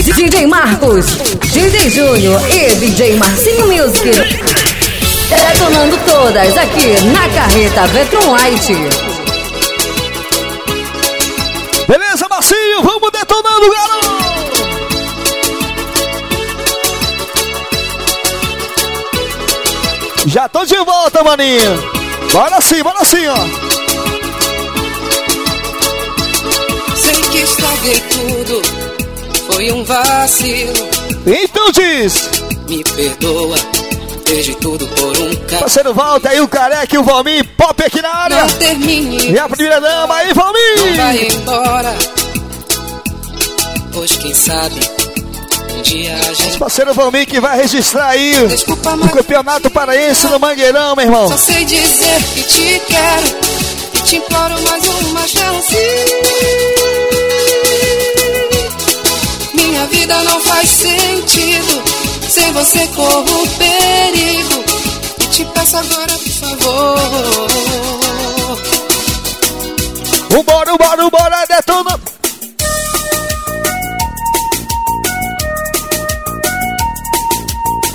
DJ Marcos, DJ Júnior e DJ Marcinho Music. Detonando todas aqui na carreta Vetron White. Beleza, Marcinho? Vamos detonando, garoto! Já tô de volta, maninho. Bora sim, bora sim, ó. Sei que estraguei tudo, foi um vacilo. Então diz. Me perdoa, perdi tudo por um cara. Parceiro Walter aí, o Careca e o Valmir, pop aqui na área. Não termine. E a primeira dama aí, Não Valmir. vai embora. Pois quem sabe, um dia a gente. Parceiro Valmir que vai registrar aí Desculpa, o campeonato paraense no Mangueirão, meu irmão. só sei dizer que te quero. Você corro perigo. E te peço agora, por favor. Vambora, vambora, vambora, detonando.